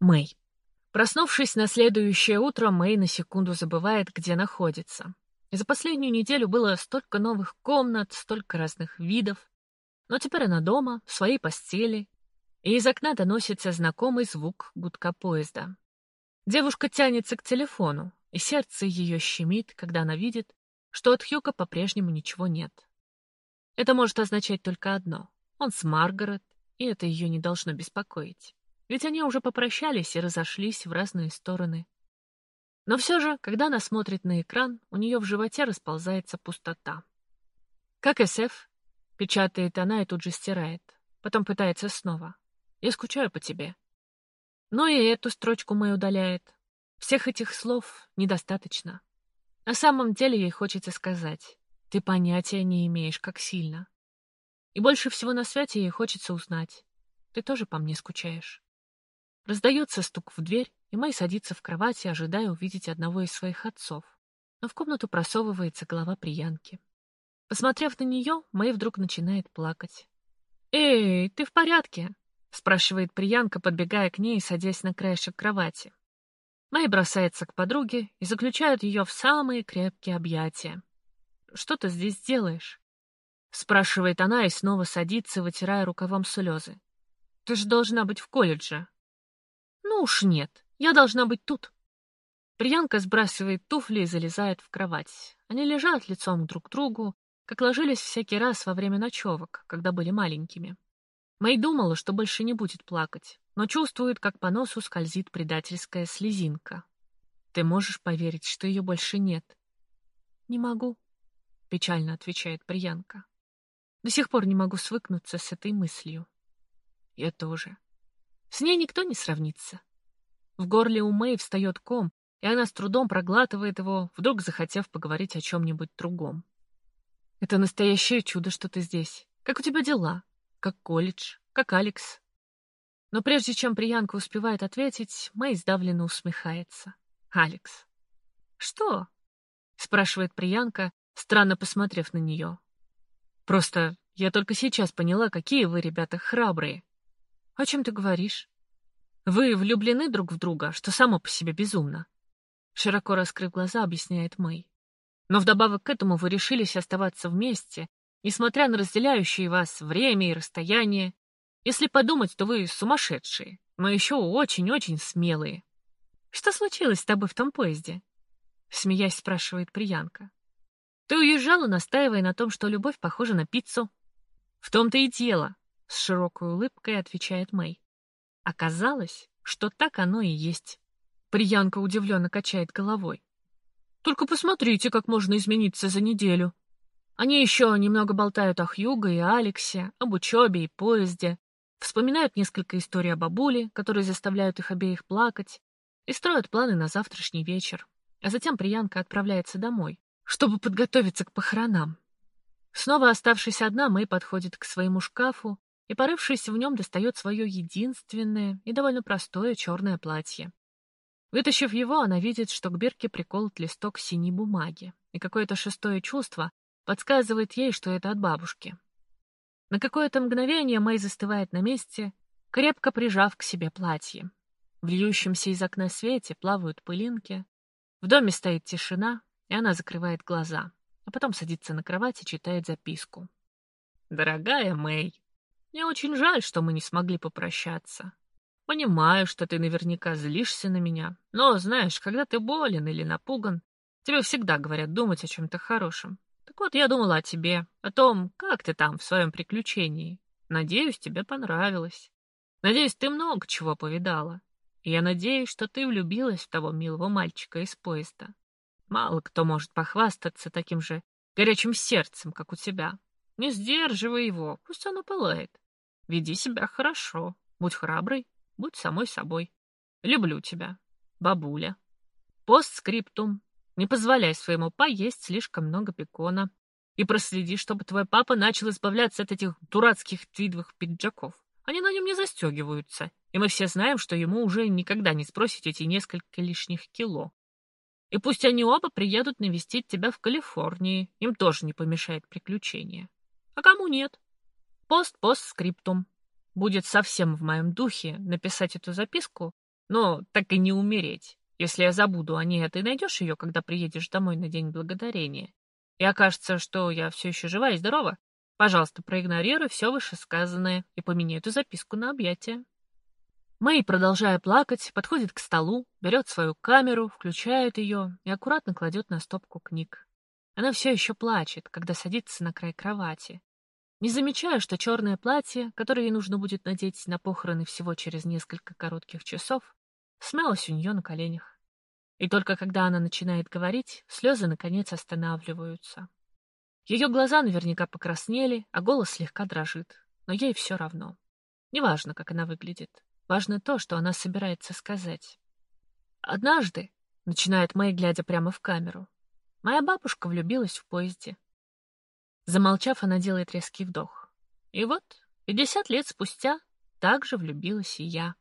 Мэй. Проснувшись на следующее утро, Мэй на секунду забывает, где находится. За последнюю неделю было столько новых комнат, столько разных видов. Но теперь она дома, в своей постели, и из окна доносится знакомый звук гудка поезда. Девушка тянется к телефону, и сердце ее щемит, когда она видит, что от Хьюка по-прежнему ничего нет. Это может означать только одно. Он с Маргарет, и это ее не должно беспокоить. Ведь они уже попрощались и разошлись в разные стороны. Но все же, когда она смотрит на экран, у нее в животе расползается пустота. «Как СФ?» — печатает она и тут же стирает. Потом пытается снова. «Я скучаю по тебе». Но и эту строчку Мэй удаляет. Всех этих слов недостаточно. На самом деле ей хочется сказать, ты понятия не имеешь, как сильно. И больше всего на свете ей хочется узнать, ты тоже по мне скучаешь. Раздается стук в дверь, и Мэй садится в кровати, ожидая увидеть одного из своих отцов. Но в комнату просовывается голова приянки. Посмотрев на нее, Мэй вдруг начинает плакать. «Эй, ты в порядке?» — спрашивает приянка, подбегая к ней и садясь на краешек кровати. Мэй бросается к подруге и заключает ее в самые крепкие объятия. «Что ты здесь делаешь?» — спрашивает она и снова садится, вытирая рукавом слезы. «Ты же должна быть в колледже». «Ну уж нет, я должна быть тут». Приянка сбрасывает туфли и залезает в кровать. Они лежат лицом друг к другу, как ложились всякий раз во время ночевок, когда были маленькими. Мэй думала, что больше не будет плакать, но чувствует, как по носу скользит предательская слезинка. Ты можешь поверить, что ее больше нет? Не могу, печально отвечает Приянка. До сих пор не могу свыкнуться с этой мыслью. Я тоже. С ней никто не сравнится. В горле у Мэй встает ком, и она с трудом проглатывает его, вдруг захотев поговорить о чем-нибудь другом. Это настоящее чудо, что ты здесь. Как у тебя дела? Как колледж? Как Алекс? Но прежде чем Приянка успевает ответить, Мэй сдавленно усмехается. «Алекс». «Что?» — спрашивает Приянка, странно посмотрев на нее. «Просто я только сейчас поняла, какие вы, ребята, храбрые. О чем ты говоришь? Вы влюблены друг в друга, что само по себе безумно. Широко раскрыв глаза, объясняет Мэй. Но вдобавок к этому вы решились оставаться вместе, несмотря на разделяющие вас время и расстояние, если подумать, то вы сумасшедшие, но еще очень-очень смелые. Что случилось с тобой в том поезде? Смеясь, спрашивает Приянка. Ты уезжала, настаивая на том, что любовь похожа на пиццу. В том-то и дело, с широкой улыбкой отвечает Мэй. Оказалось, что так оно и есть. Приянка удивленно качает головой. Только посмотрите, как можно измениться за неделю. Они еще немного болтают о Хьюго и Алексе, об учебе и поезде, Вспоминают несколько историй о бабуле, которые заставляют их обеих плакать, и строят планы на завтрашний вечер. А затем Приянка отправляется домой, чтобы подготовиться к похоронам. Снова оставшись одна, Мэй подходит к своему шкафу и, порывшись в нем, достает свое единственное и довольно простое черное платье. Вытащив его, она видит, что к бирке приколот листок синей бумаги, и какое-то шестое чувство подсказывает ей, что это от бабушки. На какое-то мгновение Мэй застывает на месте, крепко прижав к себе платье. В льющемся из окна свете плавают пылинки. В доме стоит тишина, и она закрывает глаза, а потом садится на кровать и читает записку. «Дорогая Мэй, мне очень жаль, что мы не смогли попрощаться. Понимаю, что ты наверняка злишься на меня, но, знаешь, когда ты болен или напуган, тебе всегда говорят думать о чем-то хорошем. Так вот, я думала о тебе, о том, как ты там в своем приключении. Надеюсь, тебе понравилось. Надеюсь, ты много чего повидала. И я надеюсь, что ты влюбилась в того милого мальчика из поезда. Мало кто может похвастаться таким же горячим сердцем, как у тебя. Не сдерживай его, пусть оно пылает. Веди себя хорошо, будь храброй, будь самой собой. Люблю тебя, бабуля. Постскриптум. Не позволяй своему поесть слишком много бекона. И проследи, чтобы твой папа начал избавляться от этих дурацких твидовых пиджаков. Они на нем не застегиваются, и мы все знаем, что ему уже никогда не спросить эти несколько лишних кило. И пусть они оба приедут навестить тебя в Калифорнии, им тоже не помешает приключение. А кому нет? Пост-пост-скриптум. Будет совсем в моем духе написать эту записку но так и не умереть. Если я забуду о ней, а ты найдешь ее, когда приедешь домой на День Благодарения, и окажется, что я все еще жива и здорова, пожалуйста, проигнорируй все вышесказанное и поменяй эту записку на объятие. Мэй, продолжая плакать, подходит к столу, берет свою камеру, включает ее и аккуратно кладет на стопку книг. Она все еще плачет, когда садится на край кровати. Не замечая, что черное платье, которое ей нужно будет надеть на похороны всего через несколько коротких часов, смялась у нее на коленях. И только когда она начинает говорить, слезы наконец останавливаются. Ее глаза наверняка покраснели, а голос слегка дрожит, но ей все равно. Неважно, как она выглядит. Важно то, что она собирается сказать. «Однажды», — начинает Мэй, глядя прямо в камеру, — «моя бабушка влюбилась в поезде». Замолчав, она делает резкий вдох. И вот, пятьдесят лет спустя, также влюбилась и я.